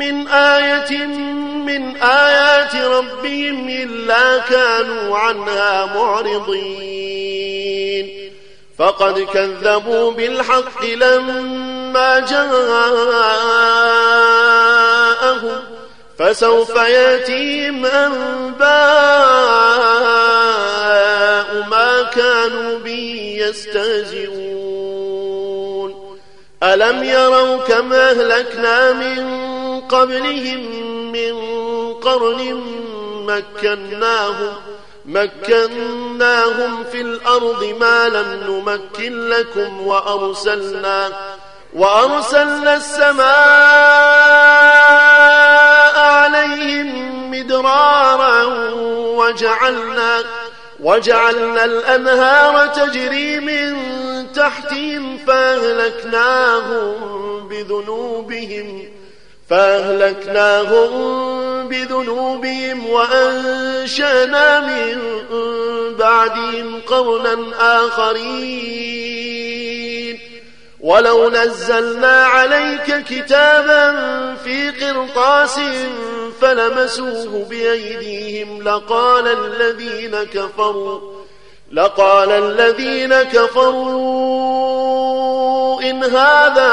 من آية من آيات ربهم إلا كانوا عنها معرضين. فقد كذبوا بالحق لما جاءهم فسوف يأتيهم أنباء ما كانوا به يستهزئون. ألم يروا كم أهلكنا من قبلهم من قرن مكناهم مكناهم في الأرض ما لم نمكن لكم وأرسلنا وأرسلنا السماء عليهم مدرارا وجعلنا وجعلنا الأنهار تجري من تحتهم فأهلكناهم بذنوبهم فأهلكناهم بذنوبهم وأنشأنا من بعدهم قرنا آخرين. ولو نزلنا عليك كتابا في قرطاس فلمسوه بأيديهم لقال الذين كفروا لقال الذين كفروا إن هذا